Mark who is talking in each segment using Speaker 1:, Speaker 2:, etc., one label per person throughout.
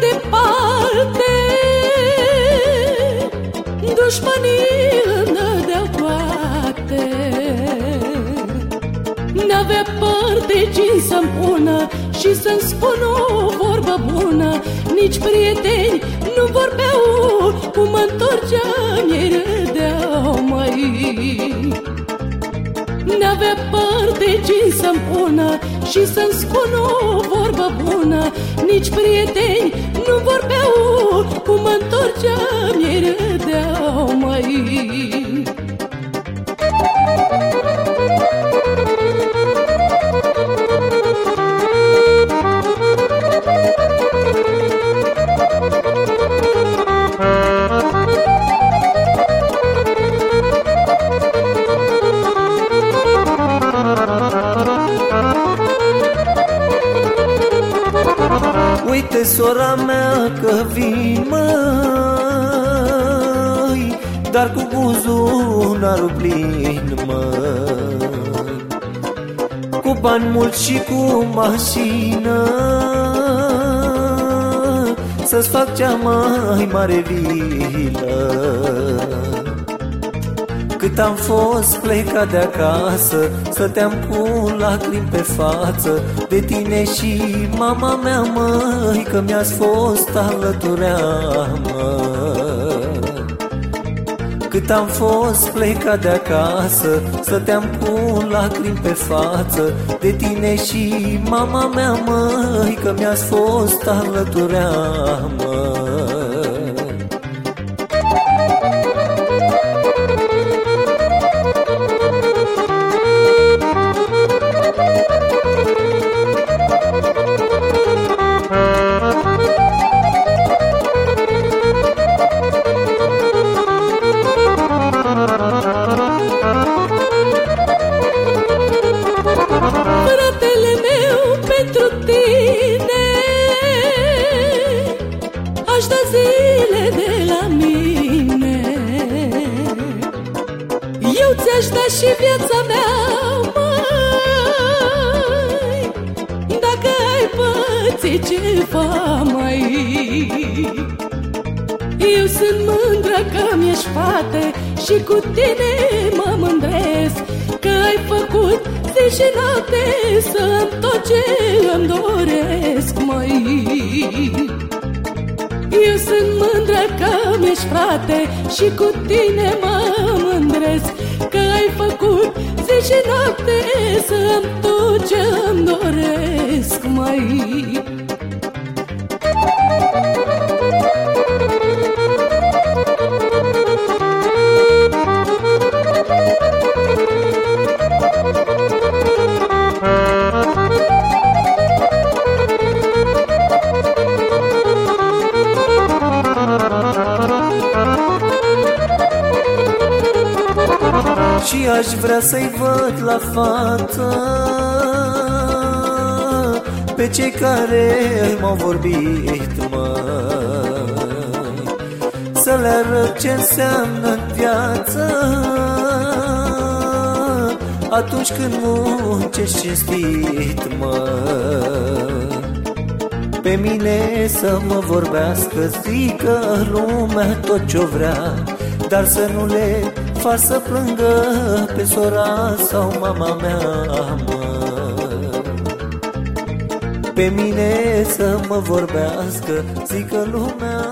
Speaker 1: departe Dușmanii îmi dădeau toate. N-avea parte cine să-mi pună Și să-mi spună o vorbă bună. Nici prieteni nu vorbeau Cum mă întorceam, ei râdeau, mai N-avea parte cine să-mi pună Și să-mi spună o vorbă bună. Nici prieteni nu vorbeau Cum mă întorceam,
Speaker 2: Uite sora mea că vin măi Dar cu buzunarul plin măi. Cu bani mulți și cu mașină Să-ți fac cea mai mare vilă cât am fost plecat de acasă Stăteam cu lacrimi pe față. De tine și mama mea, măi Că mi-ați fost alăturea, mă Cât am fost plecat de acasă Stăteam cu lacrimi pe față. De tine și mama mea, măi Că mi-ați fost alăturea, mă
Speaker 1: zile de la mine. Eu ți-aș da și viața mea, măi. Dacă ai pățit ceva, mai eu sunt mândră că mi-ești fată Și cu tine mă mândresc Că ai făcut zi și noapte Să-mi tot ce îmi doresc, măi că mi-ești frate Și cu tine mă mândresc Că ai făcut zi și noapte Să-mi tot ce îmi doresc, măi
Speaker 2: Și aș vrea să-i văd la față. Pe cei care m-au vorbit, mă. Să le arăt ce înseamnă în viață. Atunci când muncești cinstit, mă pe mine să mă vorbească Zică lumea tot ce-o vrea Dar să nu le fac să plângă Pe sora sau mama mea mă. Pe mine să mă vorbească Zică lumea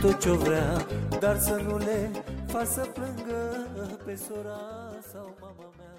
Speaker 2: tot ce-o vrea Dar să nu le fac să plângă Pe sora sau mama mea